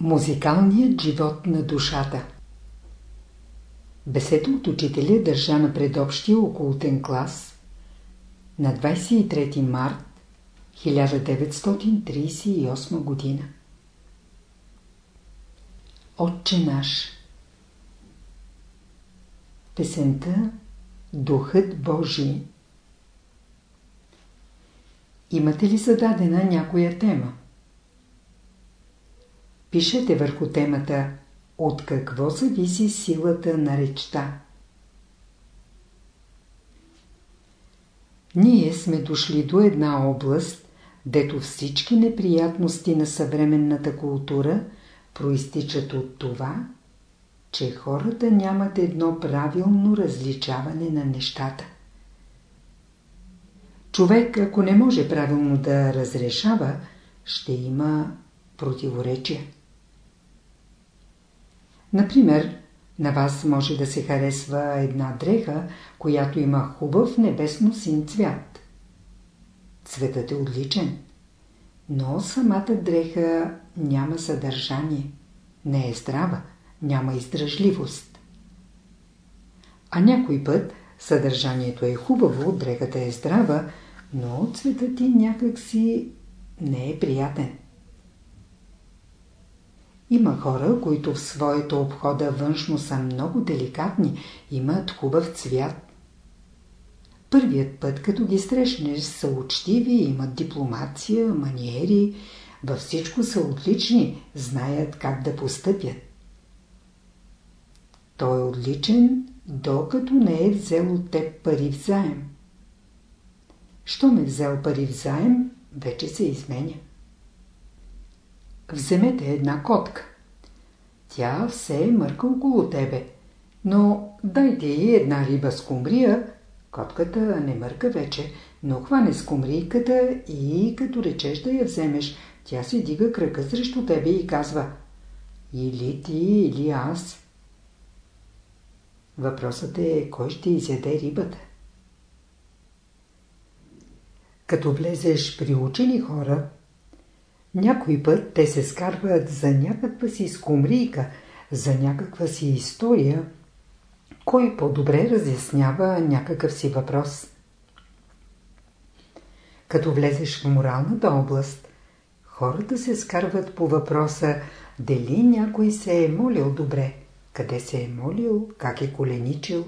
Музикалният живот на душата Беседа от учителя държа на предобщия окултен клас на 23 март 1938 година. Отче наш Песента Духът Божий Имате ли зададена някоя тема? Пишете върху темата От какво зависи силата на речта? Ние сме дошли до една област, дето всички неприятности на съвременната култура проистичат от това, че хората нямат едно правилно различаване на нещата. Човек, ако не може правилно да разрешава, ще има противоречия. Например, на вас може да се харесва една дреха, която има хубав небесно син цвят. Цветът е отличен, но самата дреха няма съдържание, не е здрава, няма издръжливост. А някой път съдържанието е хубаво, дрехата е здрава, но цветът ти някакси не е приятен. Има хора, които в своето обхода външно са много деликатни, имат хубав цвят. Първият път, като ги срещнеш, са учтиви, имат дипломация, маниери, във всичко са отлични, знаят как да постъпят. Той е отличен, докато не е взел от теб пари в заем. Щом е взел пари в заем, вече се изменя. Вземете една котка. Тя все е мърка около тебе, но дайте й една риба с кумрия, котката не мърка вече, но хване с кумрийката и като речеш да я вземеш, тя се дига кръка срещу тебе и казва или ти, или аз. Въпросът е, кой ще изяде рибата? Като влезеш при учени хора, някой път те се скарват за някаква си скумрийка, за някаква си история, кой по-добре разяснява някакъв си въпрос. Като влезеш в моралната област, хората се скарват по въпроса дали някой се е молил добре, къде се е молил, как е коленичил.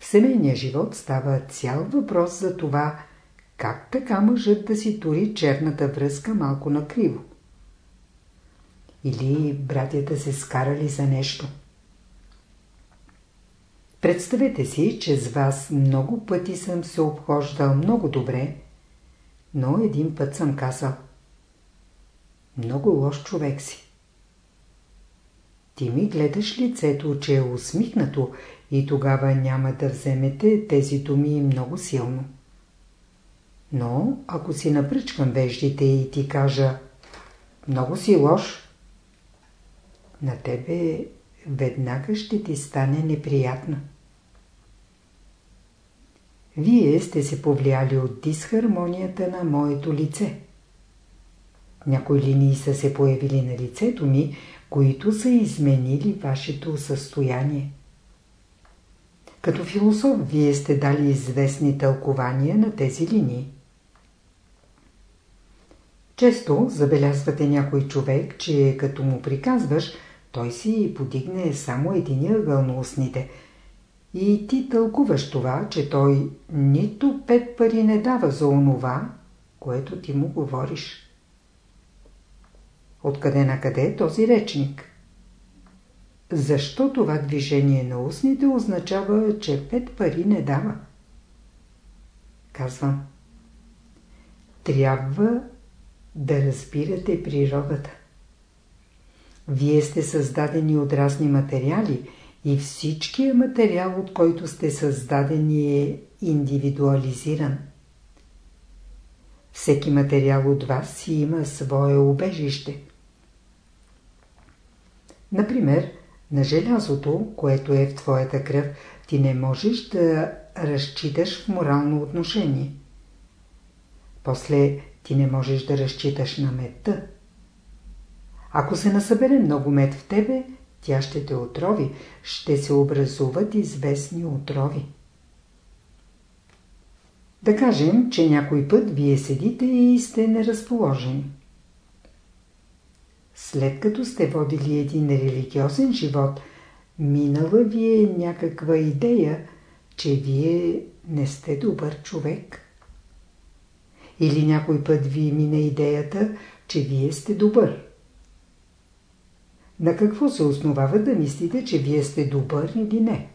В семейния живот става цял въпрос за това, как така мъжът да си тури черната връзка малко накриво. Или братята се скарали за нещо. Представете си, че с вас много пъти съм се обхождал много добре, но един път съм казал Много лош човек си. Ти ми гледаш лицето, че е усмихнато и тогава няма да вземете тези думи много силно. Но ако си напръчкам веждите и ти кажа много си лош, на тебе веднага ще ти стане неприятно. Вие сте се повлияли от дисхармонията на моето лице. Някои линии са се появили на лицето ми, които са изменили вашето състояние. Като философ, вие сте дали известни тълкования на тези линии. Често забелязвате някой човек, че като му приказваш, той си подигне само единия ъгъл на устните. И ти тълкуваш това, че той нито пет пари не дава за онова, което ти му говориш. Откъде на къде този речник? Защо това движение на устните означава, че пет пари не дава? Казвам. Трябва да разбирате природата. Вие сте създадени от разни материали и всичкият материал, от който сте създадени е индивидуализиран. Всеки материал от вас си има свое убежище. Например, на желязото, което е в твоята кръв, ти не можеш да разчиташ в морално отношение. После ти не можеш да разчиташ на медта. Ако се насъбере много мед в тебе, тя ще те отрови, ще се образуват известни отрови. Да кажем, че някой път вие седите и сте неразположени. След като сте водили един религиозен живот, минала ви е някаква идея, че вие не сте добър човек. Или някой път ви мине идеята, че вие сте добър. На какво се основава да мислите, че вие сте добър или не?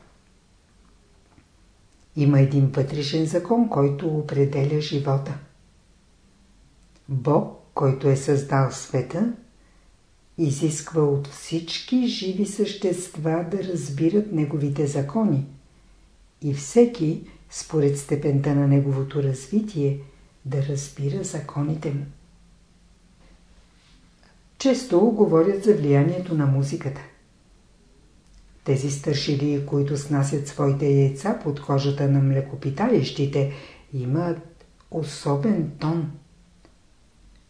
Има един вътрешен закон, който определя живота. Бог, който е създал света, изисква от всички живи същества да разбират неговите закони и всеки, според степента на неговото развитие, да разбира законите му. Често говорят за влиянието на музиката. Тези стършили, които снасят своите яйца под кожата на млекопиталищите, имат особен тон.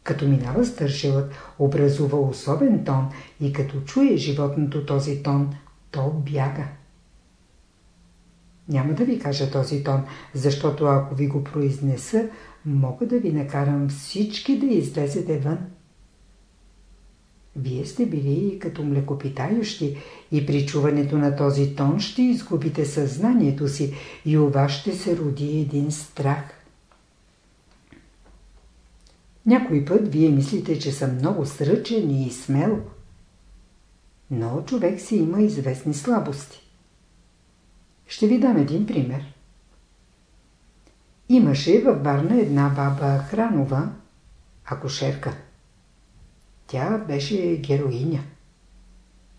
Като минава стършилът, образува особен тон и като чуе животното този тон, то бяга. Няма да ви кажа този тон, защото ако ви го произнеса, мога да ви накарам всички да излезете вън. Вие сте били като млекопитающи и при чуването на този тон ще изгубите съзнанието си и у вас ще се роди един страх. Някой път вие мислите, че съм много сръчен и смел. Но човек си има известни слабости. Ще ви дам един пример. Имаше във Варна една баба Хранова, акушерка. Тя беше героиня.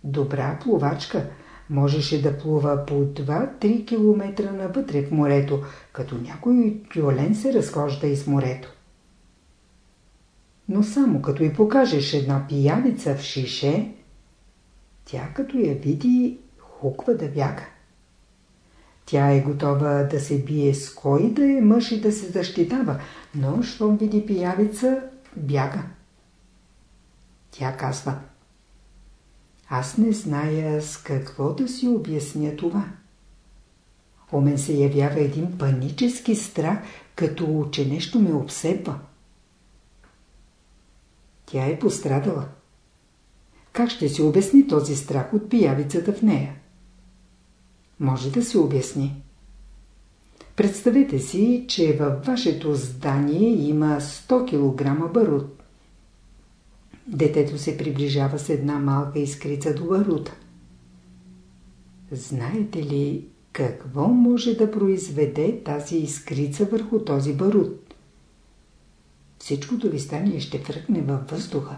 Добра плувачка. Можеше да плува по 2-3 км навътре в морето, като някой тюлен се разхожда из морето. Но само като й покажеш една пиявица в шише, тя като я види, хуква да бяга. Тя е готова да се бие с кой да е мъж и да се защитава, но щом види пиявица, бяга. Тя казва Аз не зная с какво да си обясня това. У мен се явява един панически страх, като че нещо ме обсебва. Тя е пострадала. Как ще се обясни този страх от пиявицата в нея? Може да се обясни. Представете си, че във вашето здание има 100 кг барут. Детето се приближава с една малка искрица до барута. Знаете ли какво може да произведе тази искрица върху този барут? Всичкото ви стане ще фръкне във въздуха.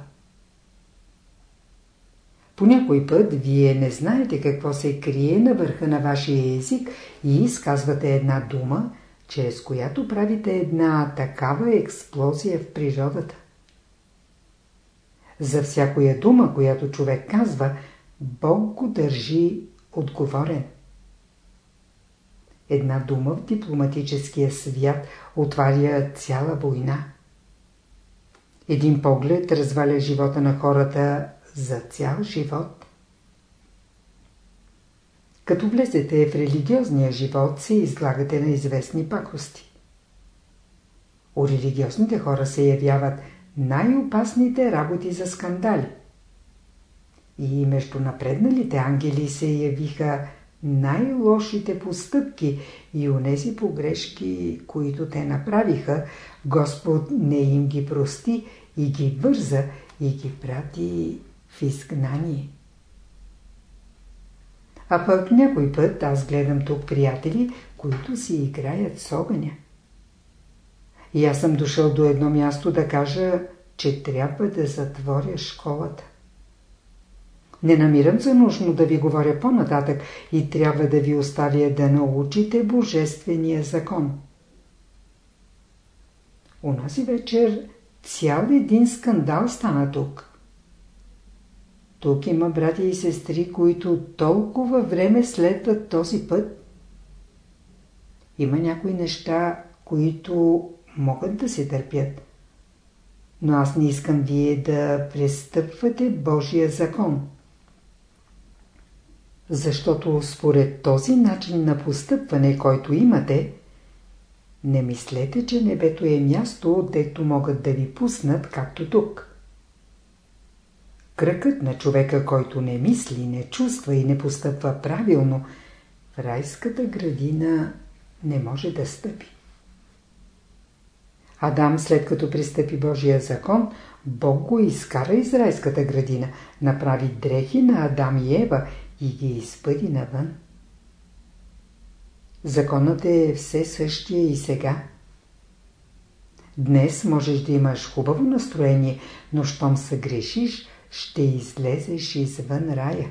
По някой път вие не знаете какво се крие на върха на вашия език и изказвате една дума, чрез която правите една такава експлозия в природата. За всякоя дума, която човек казва, Бог го държи отговорен. Една дума в дипломатическия свят отваря цяла война. Един поглед разваля живота на хората за цял живот. Като влезете в религиозния живот, се излагате на известни пакости. У религиозните хора се явяват най-опасните работи за скандали. И между напредналите ангели се явиха най-лошите постъпки и онези погрешки, които те направиха, Господ не им ги прости и ги върза и ги прати в изгнание. А пък някой път аз гледам тук приятели, които си играят с огъня. И аз съм дошъл до едно място да кажа, че трябва да затворя школата. Не намирам за нужно да ви говоря по-нататък и трябва да ви оставя да научите Божествения закон. Унази вечер цял един скандал стана тук. Тук има брати и сестри, които толкова време следват този път. Има някои неща, които могат да се търпят. но аз не искам вие да престъпвате Божия закон. Защото според този начин на постъпване, който имате, не мислете, че небето е място, дето могат да ви пуснат, както тук. Кръкът на човека, който не мисли, не чувства и не постъпва правилно, в райската градина не може да стъпи. Адам, след като пристъпи Божия закон, Бог го изкара из райската градина, направи дрехи на Адам и Ева и ги изпъди навън. Законът е все същия и сега. Днес можеш да имаш хубаво настроение, но щом се грешиш, ще излезеш извън рая.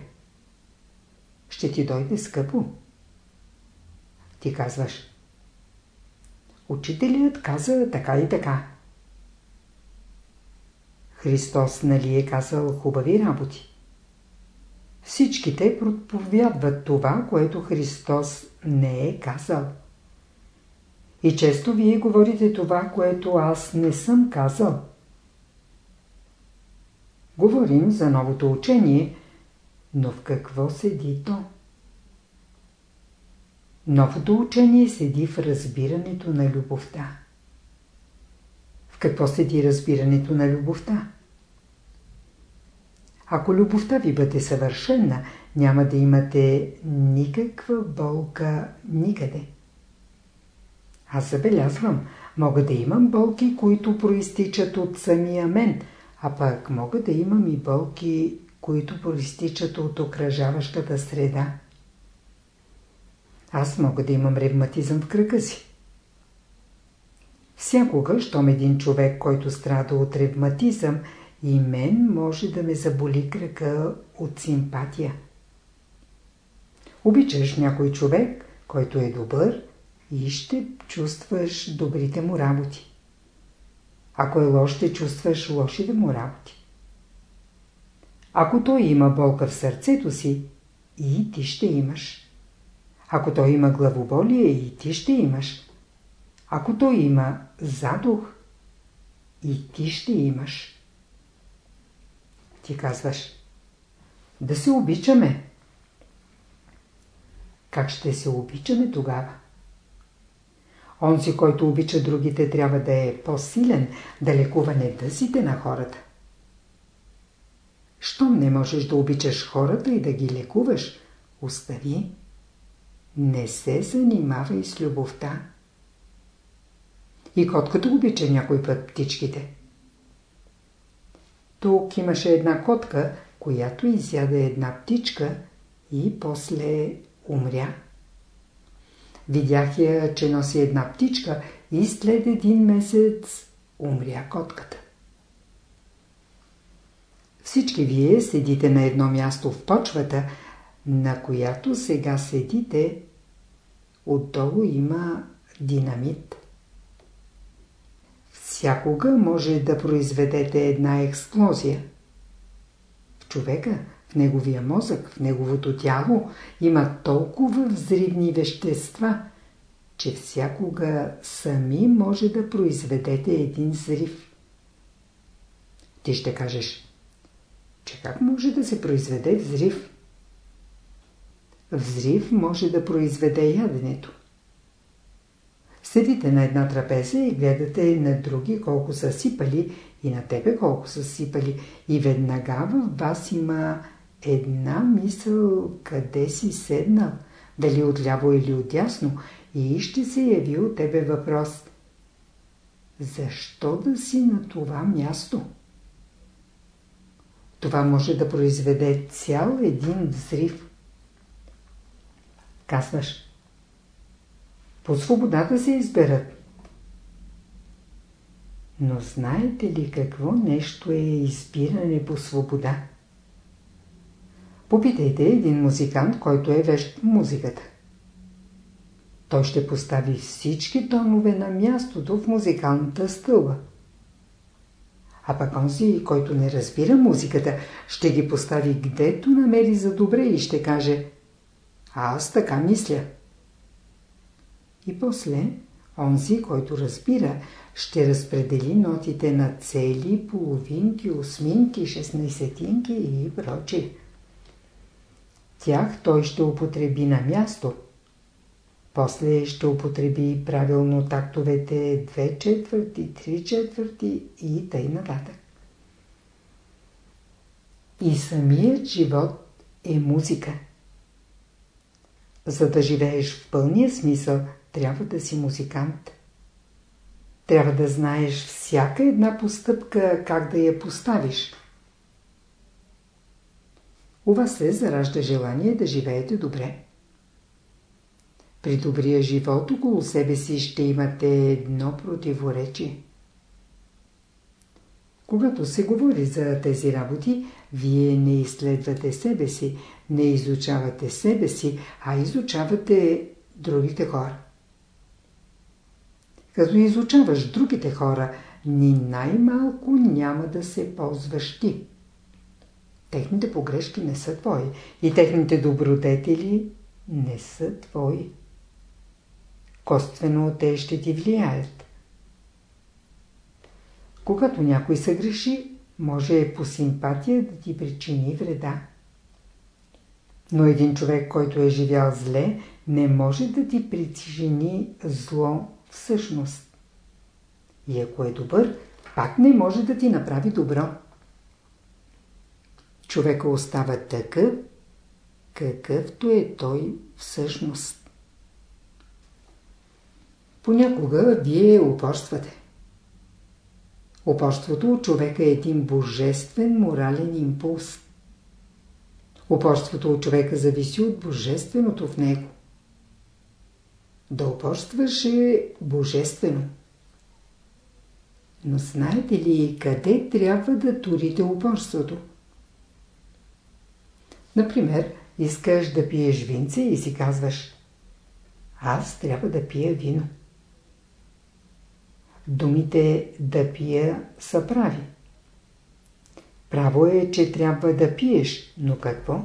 Ще ти дойде скъпо. Ти казваш. Учителят каза така и така. Христос нали е казал хубави работи? Всичките проповядват това, което Христос не е казал. И често вие говорите това, което аз не съм казал. Говорим за новото учение, но в какво седи то? Новото учение седи в разбирането на любовта. В какво седи разбирането на любовта? Ако любовта ви бъде съвършена, няма да имате никаква болка никъде. Аз забелязвам, мога да имам болки, които проистичат от самия мен, а пък мога да имам и болки, които проистичат от окръжаващата среда. Аз мога да имам ревматизъм в кръка си. Всякога, щом един човек, който страда от ревматизъм, и мен може да ме заболи кръка от симпатия. Обичаш някой човек, който е добър и ще чувстваш добрите му работи. Ако е лош, ще чувстваш лошите му работи. Ако той има болка в сърцето си, и ти ще имаш. Ако той има главоболие, и ти ще имаш. Ако той има задух, и ти ще имаш. Ти казваш, да се обичаме. Как ще се обичаме тогава? Онзи, който обича другите, трябва да е по-силен, да лекува недъзите на хората. Щом не можеш да обичаш хората и да ги лекуваш, остави. Не се занимавай с любовта. И котката обича някой път птичките. Тук имаше една котка, която изяда една птичка и после умря. Видях я, че носи една птичка и след един месец умря котката. Всички вие седите на едно място в почвата, на която сега седите, отдолу има динамит. Всякога може да произведете една експлозия. В човека, неговия мозък, в неговото тяло има толкова взривни вещества, че всякога сами може да произведете един взрив. Ти ще кажеш, че как може да се произведе взрив? Взрив може да произведе яденето. Седите на една трапеза и гледате на други колко са сипали и на тебе колко са сипали. И веднага в вас има една мисъл къде си седнал, дали отляво или отясно, и ще се яви от тебе въпрос. Защо да си на това място? Това може да произведе цял един взрив. Казваш, по свободата се изберат. Но знаете ли какво нещо е избиране по свобода? Попитайте един музикант, който е вещ в музиката. Той ще постави всички тонове на мястото в музикалната стълба. А пък онзи, който не разбира музиката, ще ги постави гдето намери за добре и ще каже Аз така мисля. И после, Онзи, който разбира, ще разпредели нотите на цели, половинки, осминки, шестнайсетинки и прочие. Тях той ще употреби на място. После ще употреби правилно тактовете 2 четвърти, 3 четвърти и тъй нататък. И самият живот е музика. За да живееш в пълния смисъл, трябва да си музикант. Трябва да знаеш всяка една постъпка, как да я поставиш. У вас се заражда желание да живеете добре. При добрия живот около себе си ще имате едно противоречие. Когато се говори за тези работи, вие не изследвате себе си, не изучавате себе си, а изучавате другите хора. Като изучаваш другите хора, ни най-малко няма да се ползваш ти. Техните погрешки не са твои и техните добродетели не са твои. Коствено те ще ти влияят. Когато някой се греши, може по симпатия да ти причини вреда. Но един човек, който е живял зле, не може да ти причини зло всъщност. И ако е добър, пак не може да ти направи добро. Човека остава такъв, какъвто е той всъщност. Понякога вие упорствате. Упорството от човека е един божествен морален импулс. Упорството от човека зависи от божественото в него. Да упорстваш е божествено. Но знаете ли къде трябва да турите упорството? Например, искаш да пиеш винце и си казваш Аз трябва да пия вино. Думите да пия са прави. Право е, че трябва да пиеш, но какво?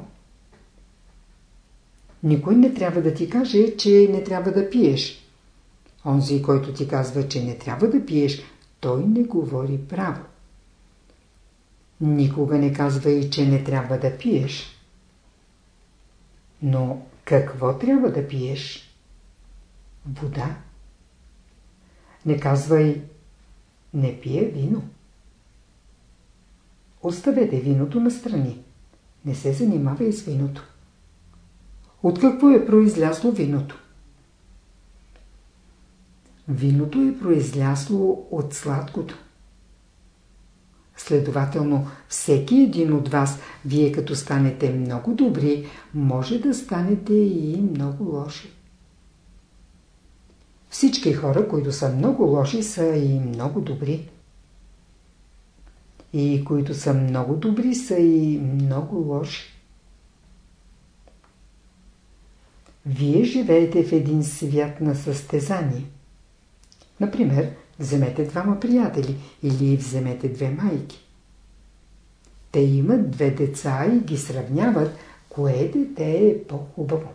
Никой не трябва да ти каже, че не трябва да пиеш. Онзи, който ти казва, че не трябва да пиеш, той не говори право. Никога не казва и, че не трябва да пиеш. Но какво трябва да пиеш? Вода. Не казвай, не пие вино. Оставете виното на страни. Не се занимавай с виното. От какво е произлясло виното? Виното е произлясло от сладкото. Следователно, всеки един от вас, вие като станете много добри, може да станете и много лоши. Всички хора, които са много лоши, са и много добри. И които са много добри, са и много лоши. Вие живеете в един свят на състезание. Например, вземете двама приятели или вземете две майки. Те имат две деца и ги сравняват, кое дете е по-хубаво.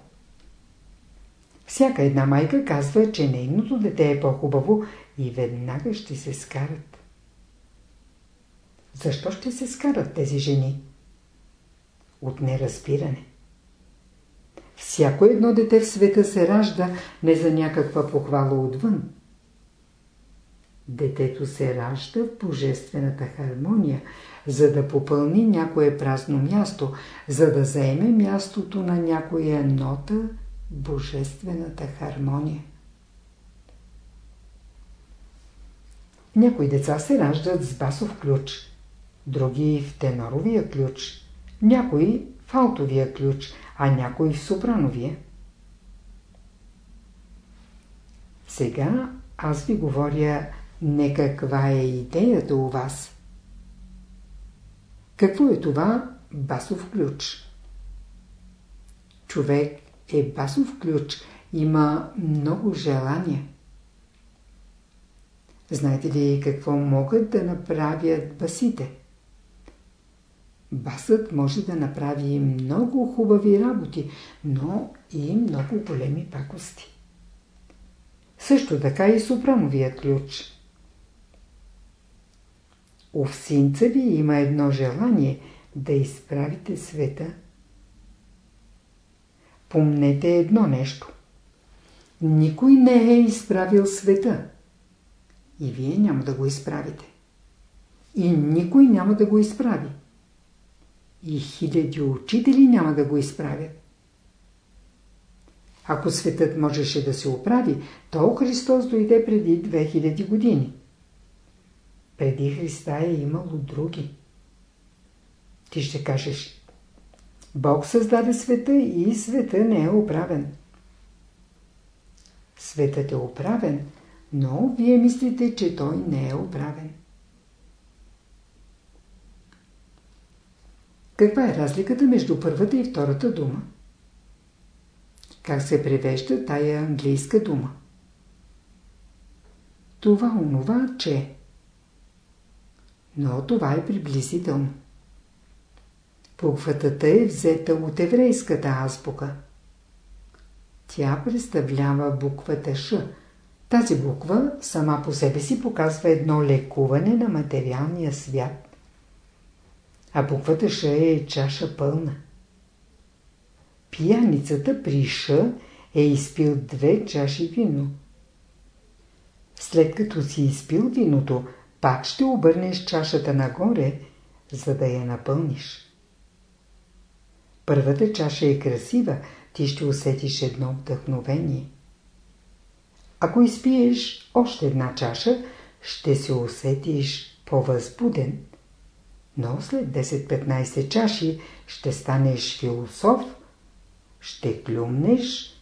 Всяка една майка казва, че нейното дете е по-хубаво и веднага ще се скарат. Защо ще се скарат тези жени? От неразбиране. Всяко едно дете в света се ражда не за някаква похвала отвън. Детето се ражда в божествената хармония, за да попълни някое празно място, за да заеме мястото на някоя нота в божествената хармония. Някои деца се раждат с басов ключ, други в теноровия ключ, някои в алтовия ключ, а някой в сопрановия. Сега аз ви говоря не каква е идеята у вас. Какво е това басов ключ? Човек е басов ключ, има много желания. Знаете ли какво могат да направят басите? Басът може да направи много хубави работи, но и много големи пакости. Също така и сопрановият ключ. У всинца ви има едно желание да изправите света. Помнете едно нещо. Никой не е изправил света. И вие няма да го изправите. И никой няма да го изправи. И хиляди учители няма да го изправят. Ако светът можеше да се оправи, то Христос дойде преди 2000 години. Преди Христа е имало други. Ти ще кажеш, Бог създаде света и света не е оправен. Светът е оправен, но вие мислите, че той не е оправен. Каква е разликата между първата и втората дума? Как се превежда тая английска дума? Това онова, че. Но това е приблизително. Буквата Т е взета от еврейската азбука. Тя представлява буквата Ш. Тази буква сама по себе си показва едно лекуване на материалния свят. А буквата Ш е чаша пълна. Пияницата при Ш е изпил две чаши вино. След като си изпил виното, пак ще обърнеш чашата нагоре, за да я напълниш. Първата чаша е красива, ти ще усетиш едно вдъхновение. Ако изпиеш още една чаша, ще се усетиш по-възбуден. Но след 10-15 чаши ще станеш философ, ще клюмнеш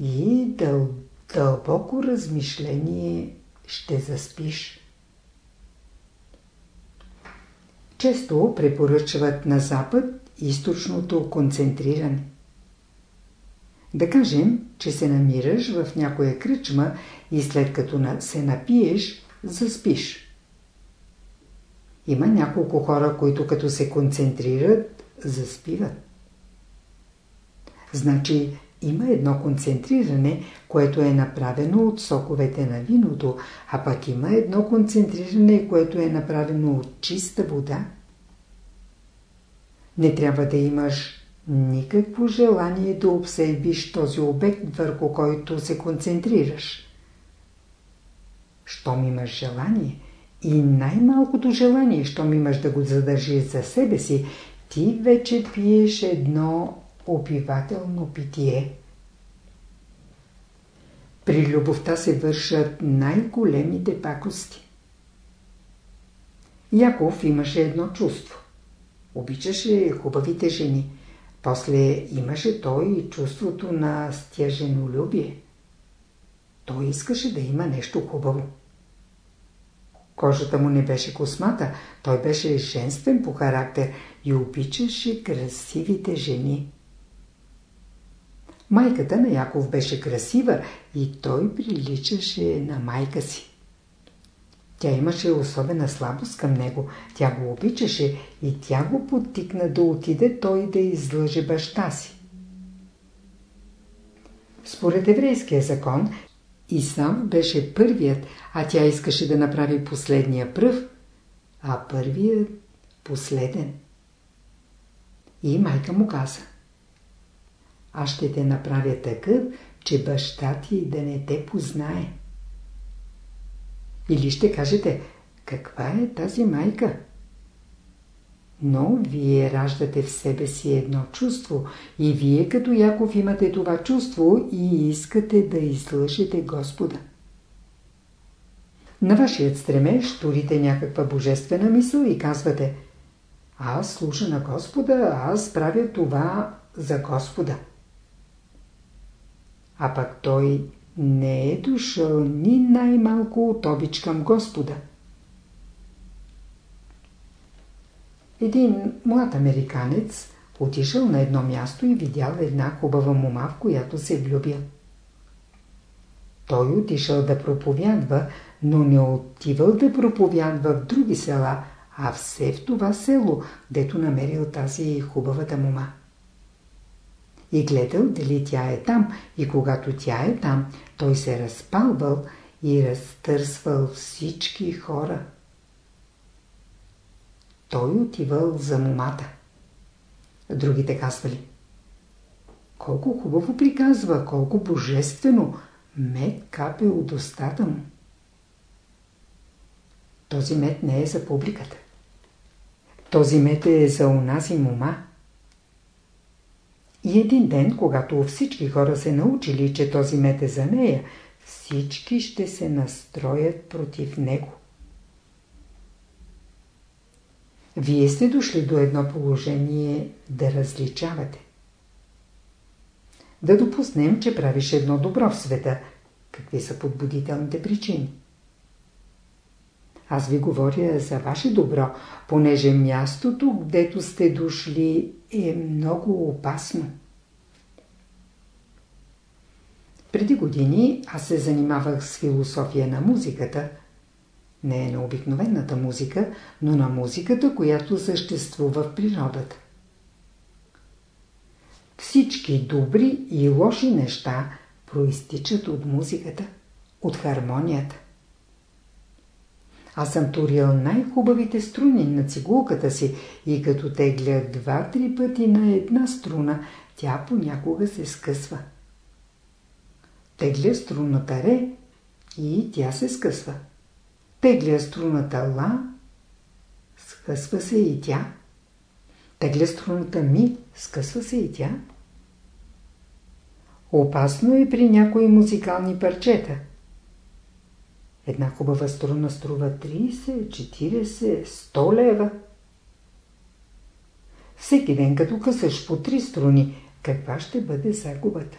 и дъл... дълбоко размишление ще заспиш. Често препоръчват на Запад източното концентриране. Да кажем, че се намираш в някоя кръчма и след като се напиеш, заспиш. Има няколко хора, които като се концентрират, заспиват. Значи има едно концентриране, което е направено от соковете на виното, а пък има едно концентриране, което е направено от чиста вода. Не трябва да имаш никакво желание да обсебиш този обект, върху който се концентрираш. Щом имаш желание и най-малкото желание, щом имаш да го задържиш за себе си, ти вече пиеш едно опивателно питие. При любовта се вършат най-големите пакости. Яков имаше едно чувство. Обичаше хубавите жени. После имаше той и чувството на стяженолюбие. Той искаше да има нещо хубаво. Кожата му не беше космата, той беше женствен по характер и обичаше красивите жени. Майката на Яков беше красива и той приличаше на майка си. Тя имаше особена слабост към него, тя го обичаше и тя го подтикна да отиде той да излъже баща си. Според еврейския закон, Исам беше първият, а тя искаше да направи последния пръв, а първият последен. И майка му каза аз ще те направя такъв, че баща ти да не те познае. Или ще кажете, каква е тази майка? Но вие раждате в себе си едно чувство и вие като Яков имате това чувство и искате да излъжете Господа. На вашият стремеж турите някаква божествена мисъл и казвате Аз служа на Господа, аз правя това за Господа а пък той не е дошъл ни най-малко от обич към Господа. Един млад американец отишъл на едно място и видял една хубава мома, в която се влюбил. Той отишъл да проповядва, но не отивал да проповядва в други села, а все в това село, дето намерил тази хубавата мома. И гледал дали тя е там и когато тя е там, той се разпалвал и разтърсвал всички хора. Той отивал за момата. Другите казвали Колко хубаво приказва, колко божествено, мед капе от устата му. Този мед не е за публиката. Този мед е за унази мома. И един ден, когато всички хора се научили, че този мед е за нея, всички ще се настроят против него. Вие сте дошли до едно положение да различавате. Да допуснем, че правиш едно добро в света. Какви са подбудителните причини? Аз ви говоря за ваше добро, понеже мястото, гдето сте дошли, е много опасно. Преди години аз се занимавах с философия на музиката. Не на обикновената музика, но на музиката, която съществува в природата. Всички добри и лоши неща проистичат от музиката, от хармонията. Аз съм турил най-хубавите струни на цигулката си и като тегля два-три пъти на една струна, тя понякога се скъсва. Тегля струната ре и тя се скъсва. Тегля струната ла, скъсва се и тя. Тегля струната ми, скъсва се и тя. Опасно е при някои музикални парчета. Една хубава струна струва 30, 40, 100 лева. Всеки ден като късаш по три струни, каква ще бъде загубата?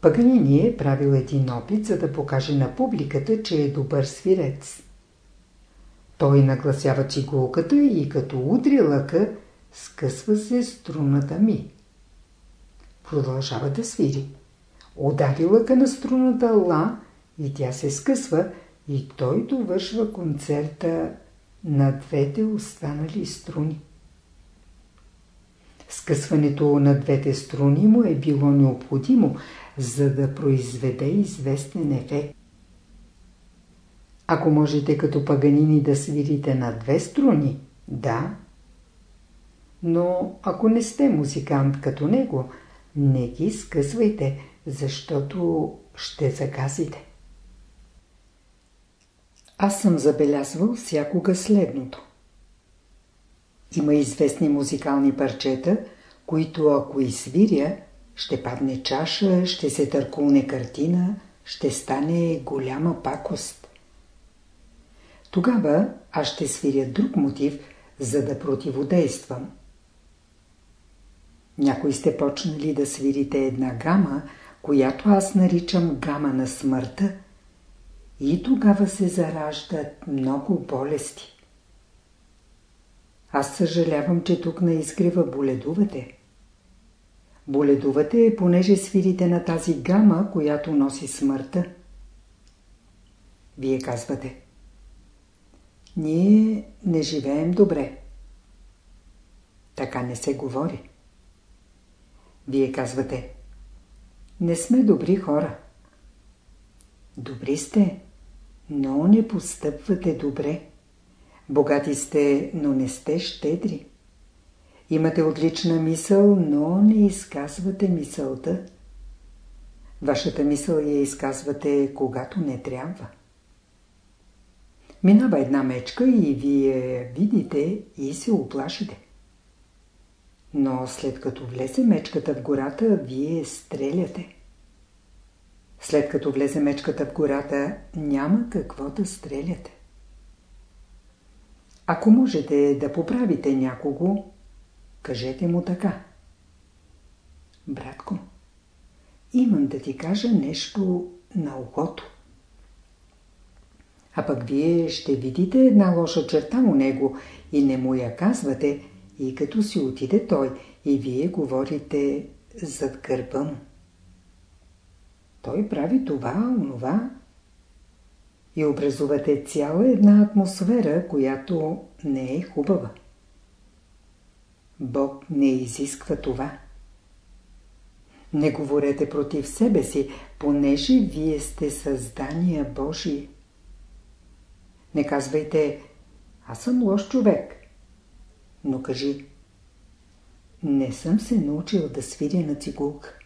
Паганини е правил един опит, за да покаже на публиката, че е добър свирец. Той нагласява цигулката и като удри лъка, скъсва се струната ми. Продължава да свири. Удари лъка на струната ла и тя се скъсва и той довършва концерта на двете останали струни. Скъсването на двете струни му е било необходимо, за да произведе известен ефект. Ако можете като паганини да свирите на две струни, да. Но ако не сте музикант като него, не ги скъсвайте, защото ще загазите. Аз съм забелязвал всякога следното. Има известни музикални парчета, които ако изсвиря, ще падне чаша, ще се търкулне картина, ще стане голяма пакост. Тогава аз ще свиря друг мотив, за да противодействам. Някои сте почнали да свирите една гама, която аз наричам гама на смъртта, и тогава се зараждат много болести. Аз съжалявам, че тук не изкрива боледувате. Боледувате, понеже свирите на тази гама, която носи смъртта. Вие казвате. Ние не живеем добре. Така не се говори. Вие казвате. Не сме добри хора. Добри сте, но не постъпвате добре. Богати сте, но не сте щедри. Имате отлична мисъл, но не изказвате мисълта. Вашата мисъл я изказвате, когато не трябва. Минава една мечка и вие видите и се оплашите. Но след като влезе мечката в гората, вие стреляте. След като влезе мечката в гората, няма какво да стреляте. Ако можете да поправите някого, кажете му така. Братко, имам да ти кажа нещо на ухото. А пък вие ще видите една лоша черта у него и не му я казвате, и като си отиде той, и вие говорите зад гърба му. Той прави това, онова и образувате цяла една атмосфера, която не е хубава. Бог не изисква това. Не говорете против себе си, понеже вие сте създания Божии. Не казвайте, аз съм лош човек. Но кажи, не съм се научил да свиря на цигулка.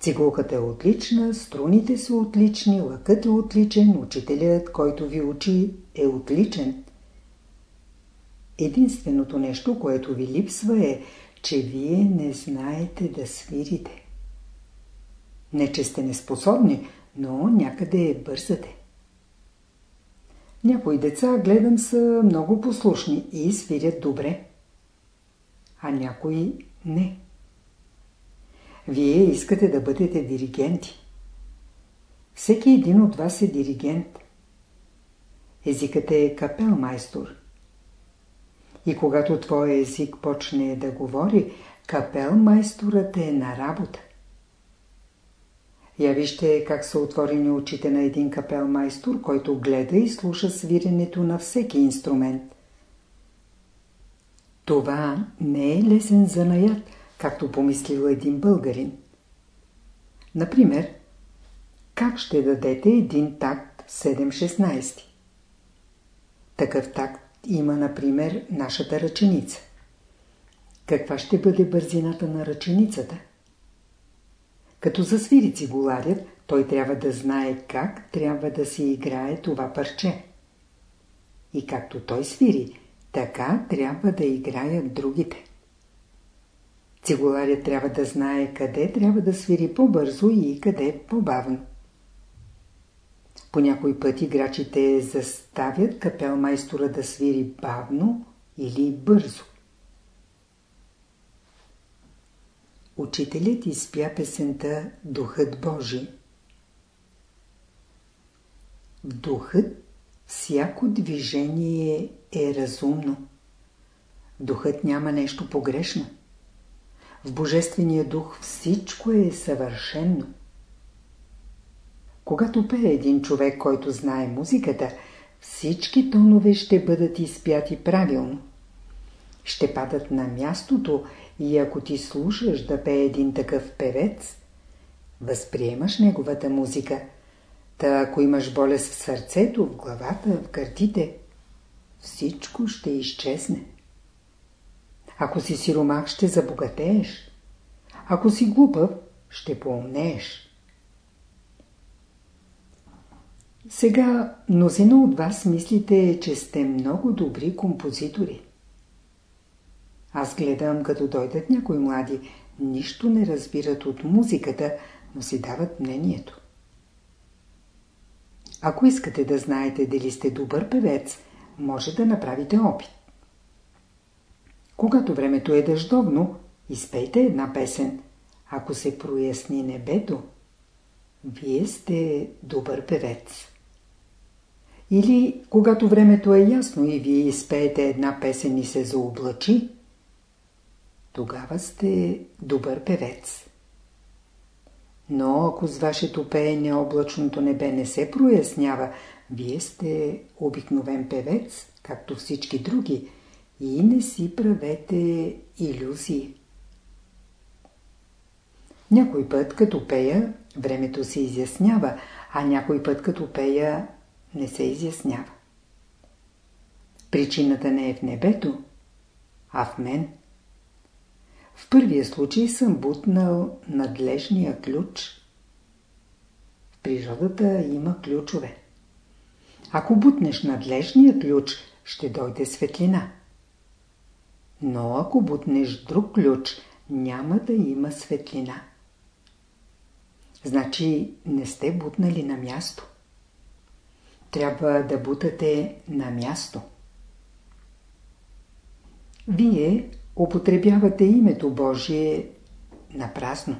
Цигулката е отлична, струните са отлични, лъкът е отличен, учителят, който ви учи, е отличен. Единственото нещо, което ви липсва е, че вие не знаете да свирите. Не, че сте неспособни, но някъде бързате. Някои деца, гледам, са много послушни и свирят добре. А някои не. Вие искате да бъдете диригенти. Всеки един от вас е диригент. Езикът е капелмайстор. И когато твой език почне да говори, капелмайсторът е на работа. Я вижте как са отворени очите на един капелмайстор, който гледа и слуша свиренето на всеки инструмент. Това не е лесен занаят, както помислил един българин. Например, как ще дадете един такт 7-16? Такъв такт има, например, нашата ръченица. Каква ще бъде бързината на ръченицата? Като засвири цигуларят, той трябва да знае как трябва да си играе това парче. И както той свири, така трябва да играят другите. Цигуларят трябва да знае къде трябва да свири по-бързо и къде по-бавно. По някой път играчите заставят капелмайстора да свири бавно или бързо. Учителят изпя песента Духът Божий. В духът всяко движение е разумно. Духът няма нещо погрешно. В Божествения дух всичко е съвършенно. Когато пее един човек, който знае музиката, всички тонове ще бъдат изпяти правилно. Ще падат на мястото и ако ти слушаш да пее един такъв певец, възприемаш неговата музика. Та ако имаш болест в сърцето, в главата, в гърдите, всичко ще изчезне. Ако си сиромах, ще забогатееш. Ако си глупав, ще поумнееш. Сега мнозина от вас мислите, че сте много добри композитори. Аз гледам, като дойдат някои млади, нищо не разбират от музиката, но си дават мнението. Ако искате да знаете дали сте добър певец, може да направите опит. Когато времето е дъждовно, изпейте една песен. Ако се проясни небето, вие сте добър певец. Или когато времето е ясно и вие изпеете една песен и се заоблачи, тогава сте добър певец. Но ако с вашето пеене облачното небе не се прояснява, вие сте обикновен певец, както всички други, и не си правете иллюзии. Някой път, като пея, времето се изяснява, а някой път, като пея, не се изяснява. Причината не е в небето, а в мен. В първия случай съм бутнал надлежния ключ. В природата има ключове. Ако бутнеш надлежния ключ, ще дойде светлина. Но ако бутнеш друг ключ, няма да има светлина. Значи не сте бутнали на място. Трябва да бутате на място. Вие употребявате името Божие на празно.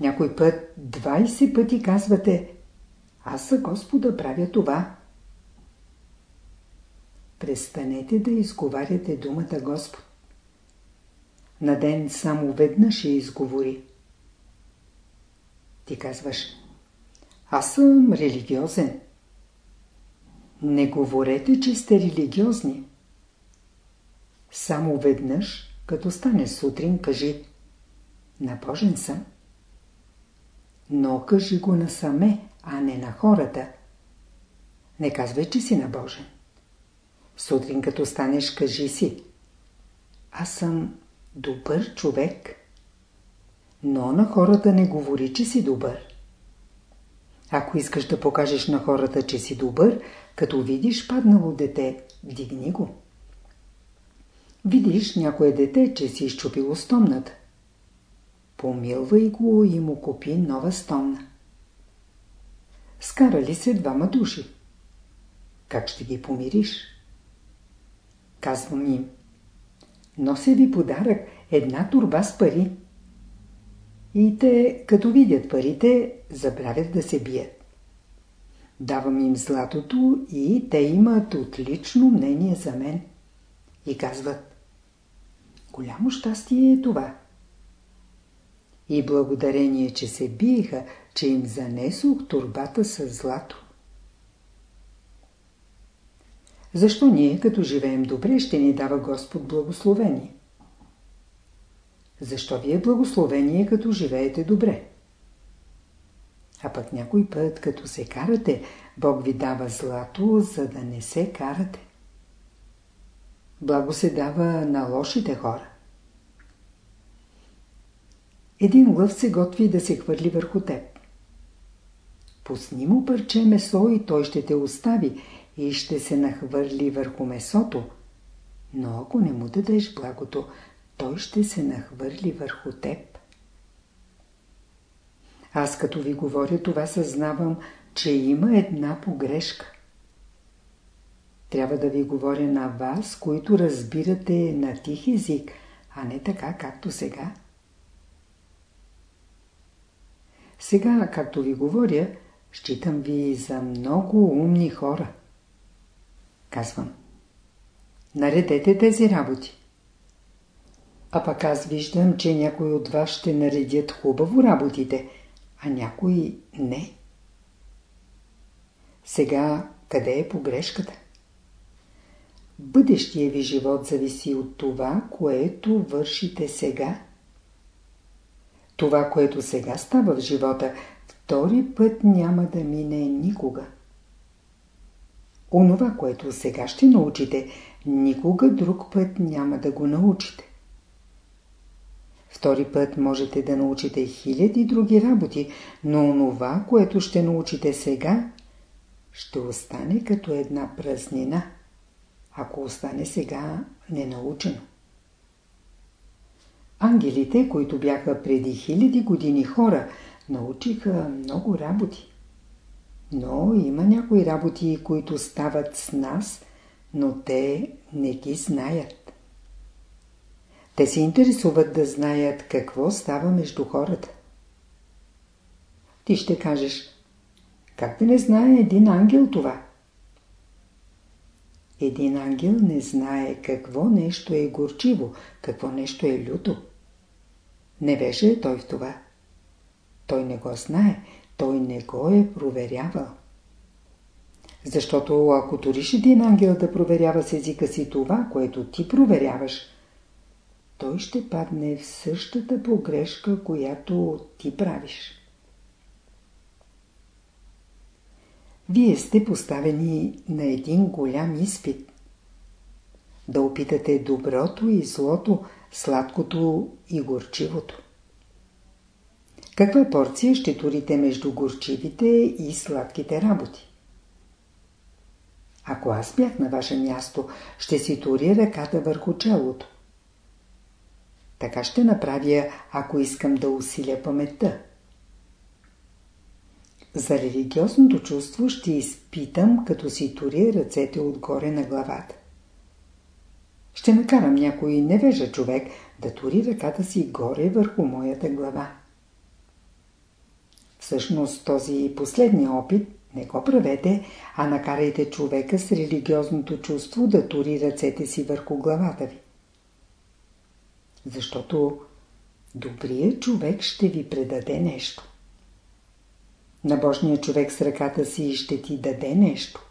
Някой път 20 пъти казвате Аз за Господа правя това. Престанете да изговаряте думата Господ. На ден само веднъж я изговори. Ти казваш Аз съм религиозен. Не говорете, че сте религиозни. Само веднъж, като стане сутрин, кажи Набожен съм. Но кажи го насаме, а не на хората. Не казвай, че си набожен. Сутрин като станеш, кажи си. Аз съм добър човек. Но на хората не говори, че си добър. Ако искаш да покажеш на хората, че си добър, като видиш паднало дете, вдигни го. Видиш някое дете, че си изчупило стомната. Помилвай го и му купи нова стомна. Скарали се двама души. Как ще ги помириш? Казвам им. Нося ви подарък, една турба с пари. И те, като видят парите, забравят да се бият. Давам им златото и те имат отлично мнение за мен. И казват, голямо щастие е това. И благодарение, че се биеха, че им занесох турбата с злато. Защо ние, като живеем добре, ще ни дава Господ благословение? Защо ви е благословение, като живеете добре? А пък някой път, като се карате, Бог ви дава злато, за да не се карате. Благо се дава на лошите хора. Един лъв се готви да се хвърли върху теб. Пусни му парче месо и той ще те остави и ще се нахвърли върху месото. Но ако не му дадеш благото, той ще се нахвърли върху теб. Аз като ви говоря това съзнавам, че има една погрешка. Трябва да ви говоря на вас, които разбирате на тих език, а не така, както сега. Сега, както ви говоря, считам ви за много умни хора. Казвам. Наредете тези работи. А пък аз виждам, че някои от вас ще наредят хубаво работите, а някои не. Сега къде е погрешката? Бъдещия ви живот зависи от това, което вършите сега. Това, което сега става в живота, втори път няма да мине никога. Онова, което сега ще научите, никога друг път няма да го научите. Втори път можете да научите хиляди други работи, но онова, което ще научите сега, ще остане като една празнина, ако остане сега ненаучено. Ангелите, които бяха преди хиляди години хора, научиха много работи. Но има някои работи, които стават с нас, но те не ги знаят. Те се интересуват да знаят какво става между хората. Ти ще кажеш, как да не знае един ангел това? Един ангел не знае какво нещо е горчиво, какво нещо е люто. Не беше той в това. Той не го знае, той не го е проверявал. Защото ако туриш един ангел да проверява с езика си това, което ти проверяваш, той ще падне в същата погрешка, която ти правиш. Вие сте поставени на един голям изпит. Да опитате доброто и злото, сладкото и горчивото. Каква порция ще турите между горчивите и сладките работи? Ако аз бях на ваше място, ще си тури ръката върху челото. Така ще направя, ако искам да усиля паметта. За религиозното чувство ще изпитам, като си туря ръцете отгоре на главата. Ще накарам някой невежа човек да тури ръката си горе върху моята глава. Всъщност този последния опит не го правете, а накарайте човека с религиозното чувство да тури ръцете си върху главата ви. Защото добрият човек ще ви предаде нещо. Набожният човек с ръката си ще ти даде нещо.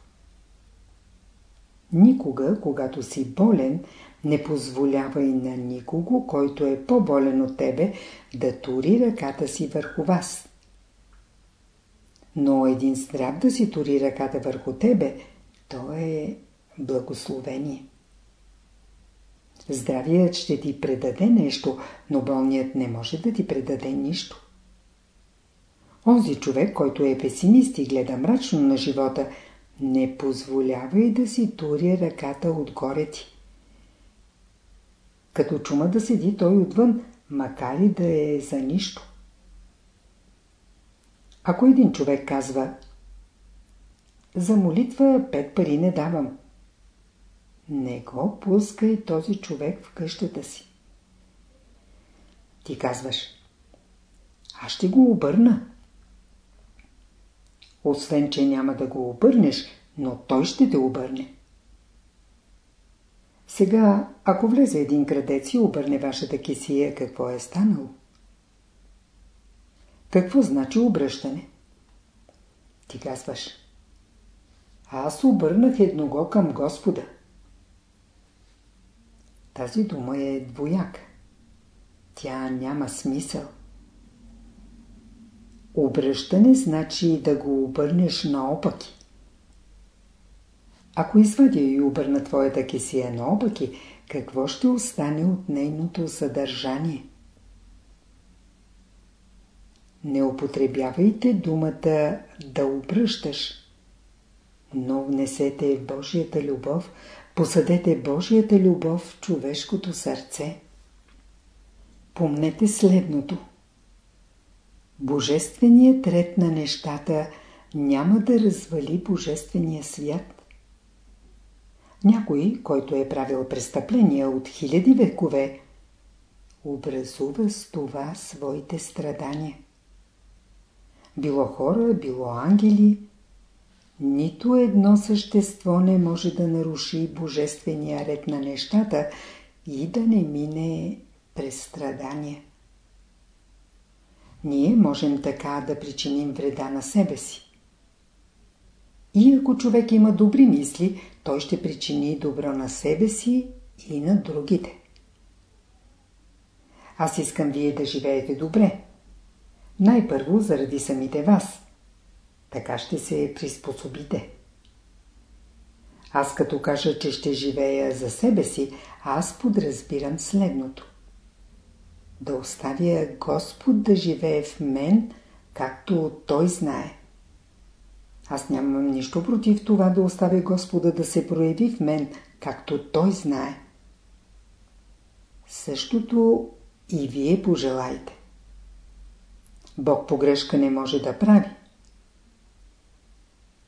Никога, когато си болен, не позволявай на никого, който е по-болен от тебе, да тури ръката си върху вас. Но един здрав да си тури ръката върху тебе, то е благословение. Здравият ще ти предаде нещо, но болният не може да ти предаде нищо. Онзи човек, който е песимист и гледа мрачно на живота, не позволява и да си тури ръката отгоре ти. Като чума да седи той отвън, макар и да е за нищо. Ако един човек казва За молитва пет пари не давам. Не го пускай този човек в къщата си. Ти казваш Аз ще го обърна. Освен, че няма да го обърнеш, но той ще те обърне. Сега, ако влезе един крадец и обърне вашата кисия, какво е станало? Какво значи обръщане? Ти казваш. Аз обърнах едного към Господа. Тази дума е двояка. Тя няма смисъл. Обръщане значи да го обърнеш наопаки. Ако извадя и обърна твоята кисия наопаки, какво ще остане от нейното съдържание? Не употребявайте думата да обръщаш, но внесете Божията любов, посадете Божията любов в човешкото сърце. Помнете следното. Божественият ред на нещата няма да развали Божествения свят. Някой, който е правил престъпления от хиляди векове, образува с това своите страдания. Било хора, било ангели, нито едно същество не може да наруши божествения ред на нещата и да не мине през страдания. Ние можем така да причиним вреда на себе си. И ако човек има добри мисли, той ще причини добро на себе си и на другите. Аз искам вие да живеете добре. Най-първо заради самите вас. Така ще се приспособите. Аз като кажа, че ще живея за себе си, аз подразбирам следното. Да оставя Господ да живее в мен, както Той знае. Аз нямам нищо против това да оставя Господа да се прояви в мен, както Той знае. Същото и вие пожелайте. Бог погрешка не може да прави.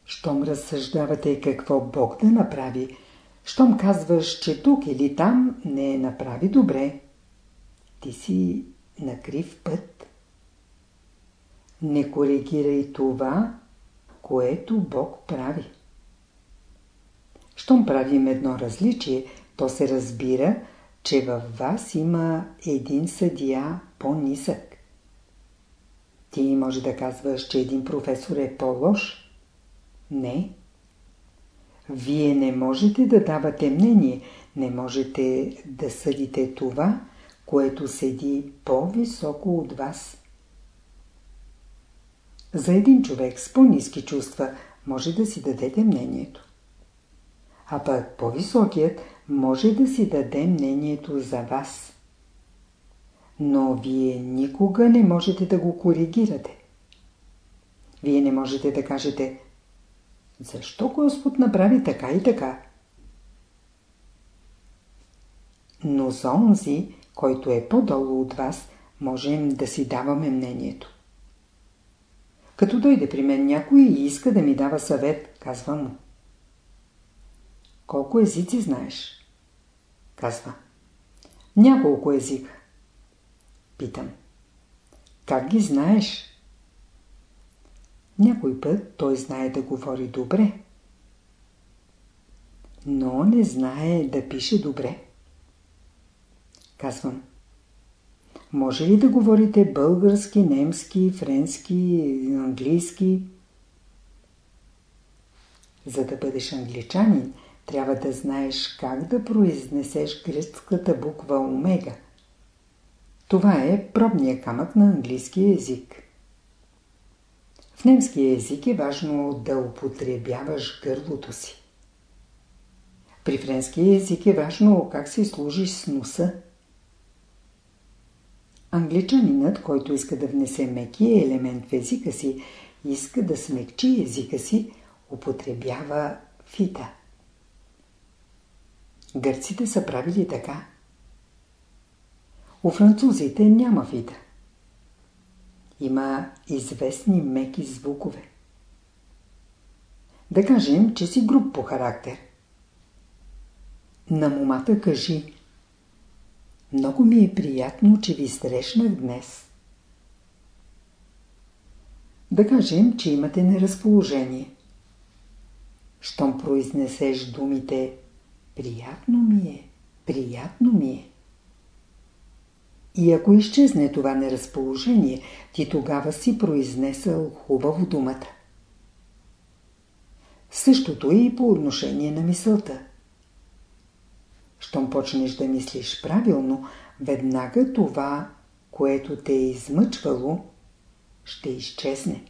Щом разсъждавате какво Бог да направи, щом казваш, че тук или там не направи добре, ти си на крив път. Не коригирай това, което Бог прави. Щом правим едно различие, то се разбира, че във вас има един съдия по-нисък. Ти може да казваш, че един професор е по-лош. Не. Вие не можете да давате мнение, не можете да съдите това, което седи по-високо от вас. За един човек с по-низки чувства може да си дадете мнението. А пък по-високият може да си даде мнението за вас. Но вие никога не можете да го коригирате. Вие не можете да кажете защо Господ направи така и така. Но за онзи, който е по-долу от вас, можем да си даваме мнението. Като дойде при мен някой и иска да ми дава съвет, казвам му. Колко езици знаеш? Казва. Няколко езика. Питам. Как ги знаеш? Някой път той знае да говори добре, но не знае да пише добре. Казвам. Може ли да говорите български, немски, френски, английски? За да бъдеш англичанин, трябва да знаеш как да произнесеш гръцката буква омега. Това е пробния камък на английския език. В немския език е важно да употребяваш гърлото си. При френския език е важно как си служиш с носа. Англичанинът, който иска да внесе мекия елемент в езика си, иска да смекчи езика си, употребява фита. Гърците са правили така. У французите няма фита. Има известни меки звукове. Да кажем, че си груп по характер. На момата кажи Много ми е приятно, че ви срещнах днес. Да кажем, че имате неразположение. Щом произнесеш думите Приятно ми е, приятно ми е. И ако изчезне това неразположение, ти тогава си произнесъл хубаво думата. Същото е и по отношение на мисълта. Щом почнеш да мислиш правилно, веднага това, което те е измъчвало, ще изчезне.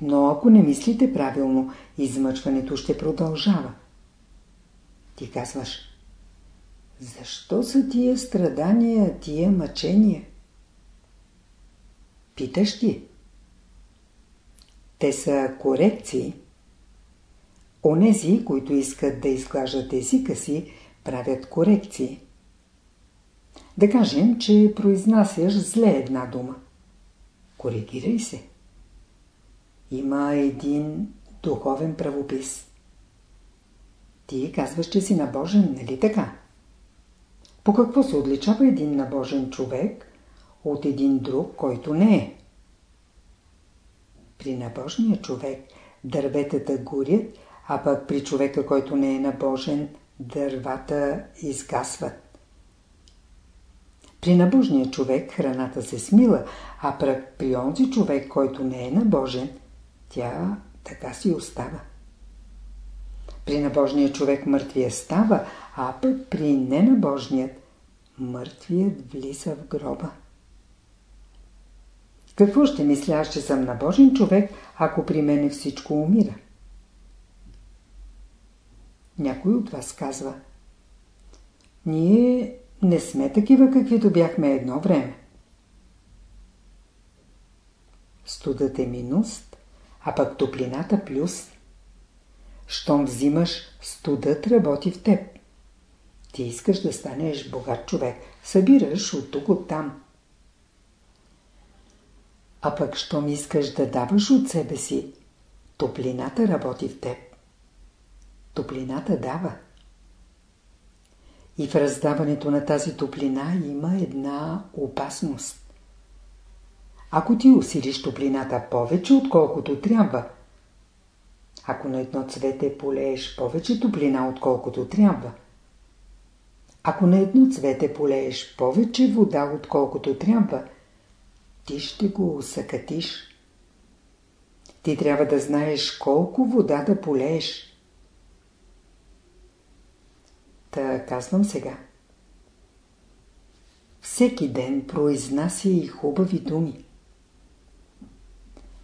Но ако не мислите правилно, измъчването ще продължава. Ти казваш, защо са тия страдания, тия мъчения? Питаш ти. Те са корекции. Онези, които искат да изглажат езика си, правят корекции. Да кажем, че произнасяш зле една дума. Коригирай се. Има един духовен правопис. Ти казваш, че си набожен, нали така? По какво се отличава един набожен човек от един друг, който не е? При набожния човек дърветата горят, а пък при човека, който не е набожен, дървата изгасват. При набожния човек храната се смила, а пък при онзи човек, който не е набожен, тя така си остава. При набожния човек мъртвия става, а пък при ненабожният мъртвият влиза в гроба. Какво ще мисля че съм набожен човек, ако при мене всичко умира? Някой от вас казва Ние не сме такива, каквито бяхме едно време. Студът е минус, а пък топлината плюс. Щом взимаш, студът работи в теб. Ти искаш да станеш богат човек. Събираш от тук от там. А пък, щом искаш да даваш от себе си, топлината работи в теб. Топлината дава. И в раздаването на тази топлина има една опасност. Ако ти усилиш топлината повече, отколкото трябва, ако на едно цвете полееш повече топлина, отколкото трябва, ако на едно цвете полееш повече вода, отколкото трябва, ти ще го усъкатиш. Ти трябва да знаеш колко вода да полееш. Та казвам сега. Всеки ден произнася и хубави думи.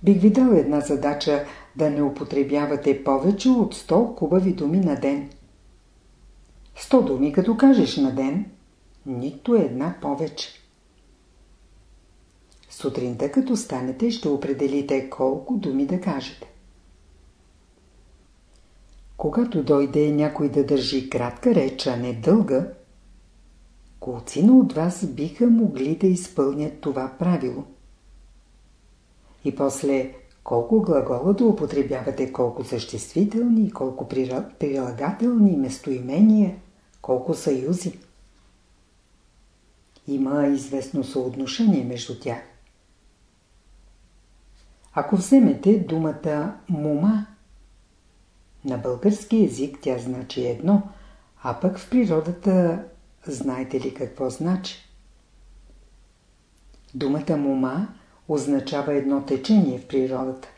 Бих ви дал една задача да не употребявате повече от 100 хубави думи на ден. 100 думи като кажеш на ден, нито една повече. Сутринта като станете ще определите колко думи да кажете. Когато дойде някой да държи кратка реч, а не дълга, колцина от вас биха могли да изпълнят това правило. И после колко глагола да употребявате, колко съществителни, колко прилагателни, местоимения, колко съюзи. Има известно съотношение между тях. Ако вземете думата «мума», на български язик тя значи едно, а пък в природата знаете ли какво значи? Думата «мума» означава едно течение в природата.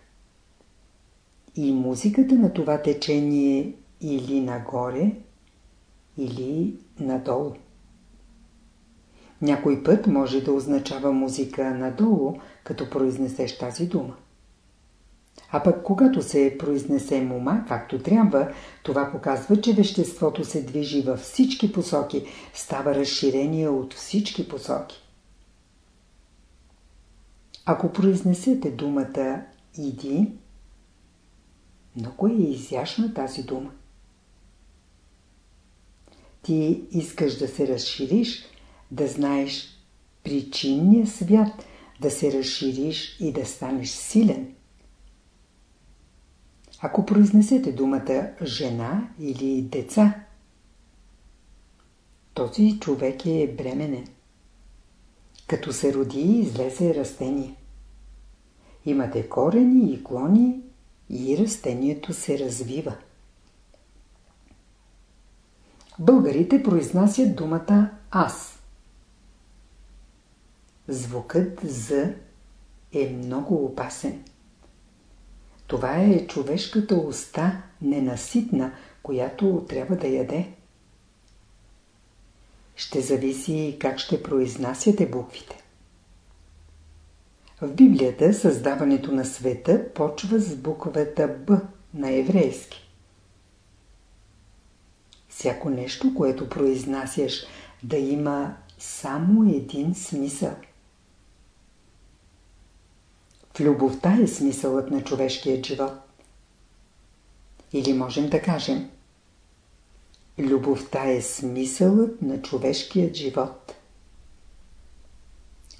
И музиката на това течение или нагоре, или надолу. Някой път може да означава музика надолу, като произнесеш тази дума. А пък когато се произнесе мума както трябва, това показва, че веществото се движи във всички посоки, става разширение от всички посоки. Ако произнесете думата «иди», много е изящна тази дума. Ти искаш да се разшириш, да знаеш причинния свят, да се разшириш и да станеш силен. Ако произнесете думата жена или деца, този човек е бременен. Като се роди, излезе растение. Имате корени и клони и растението се развива. Българите произнасят думата аз. Звукът з е много опасен. Това е човешката уста, ненаситна, която трябва да яде. Ще зависи как ще произнасяте буквите. В Библията създаването на света почва с буквата Б на еврейски. Всяко нещо, което произнасяш, да има само един смисъл. Любовта е смисълът на човешкият живот. Или можем да кажем Любовта е смисълът на човешкият живот.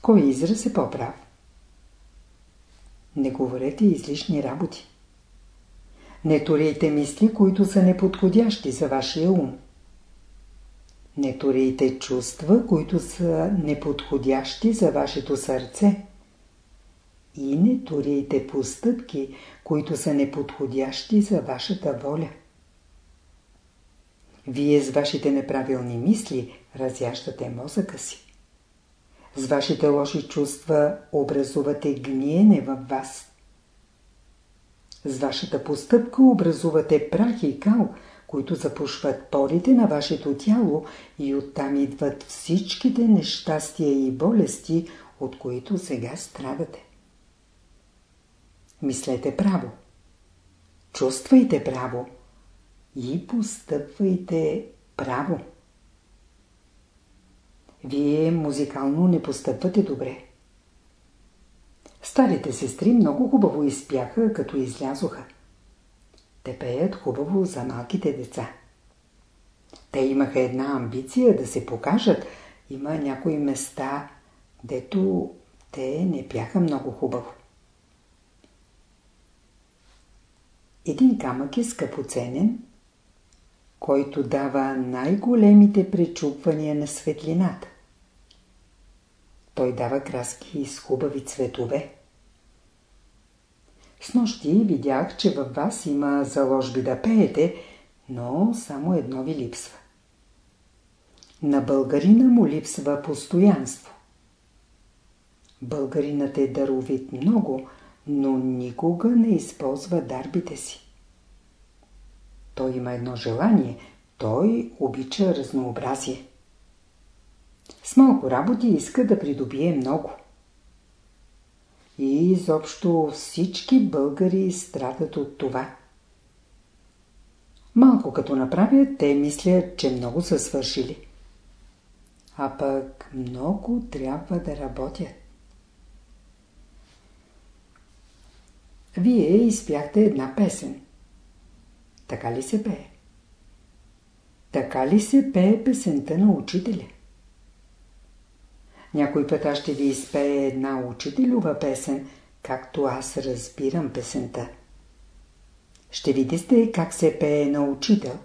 Кой израз е по-прав? Не говорете излишни работи. Не турейте мисли, които са неподходящи за вашия ум. Не турейте чувства, които са неподходящи за вашето сърце и не туряйте постъпки, които са неподходящи за вашата воля. Вие с вашите неправилни мисли разящате мозъка си. С вашите лоши чувства образувате гниене във вас. С вашата постъпка образувате прах и кал, които запушват порите на вашето тяло и оттам идват всичките нещастия и болести, от които сега страдате. Мислете право. Чувствайте право. И постъпвайте право. Вие музикално не постъпвате добре. Старите сестри много хубаво изпяха, като излязоха. Те пеят хубаво за малките деца. Те имаха една амбиция да се покажат. Има някои места, дето те не пяха много хубаво. Един камък е скъпоценен, който дава най-големите пречупвания на светлината. Той дава краски с хубави цветове. С нощи видях, че във вас има заложби да пеете, но само едно ви липсва. На българина му липсва постоянство. Българинът е даровит много, но никога не използва дарбите си. Той има едно желание, той обича разнообразие. С малко работи иска да придобие много. И изобщо всички българи страдат от това. Малко като направят, те мислят, че много са свършили. А пък много трябва да работят. Вие изпяхте една песен. Така ли се пее? Така ли се пее песента на учителя? Някой път аз ще ви изпее една учителюва песен, както аз разбирам песента. Ще видите как се пее на учител.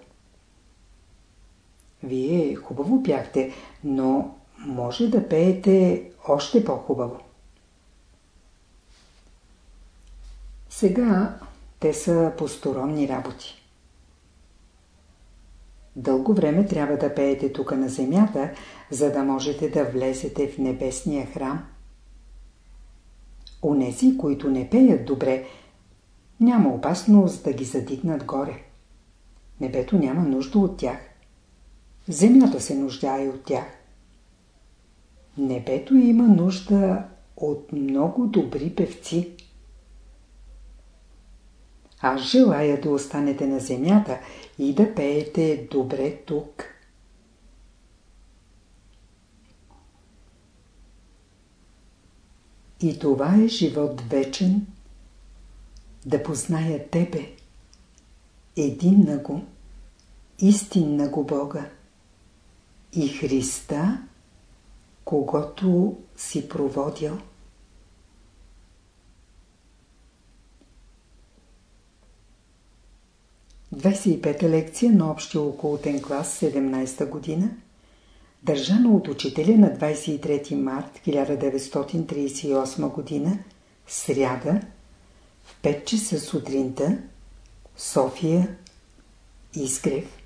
Вие хубаво пяхте, но може да пеете още по-хубаво. Сега те са посторонни работи. Дълго време трябва да пеете тук на земята, за да можете да влезете в небесния храм. Онези, които не пеят добре, няма опасност да ги задигнат горе. Небето няма нужда от тях. Земята се нуждае от тях. Небето има нужда от много добри певци. Аз желая да останете на земята и да пеете добре тук. И това е живот вечен, да позная Тебе, един на го, истинна го Бога и Христа, когато си проводил. 25-та лекция на общия околотен клас 17-та година, държана от учителя на 23 март 1938 година, сряда, в 5 часа сутринта, София, Изгрев.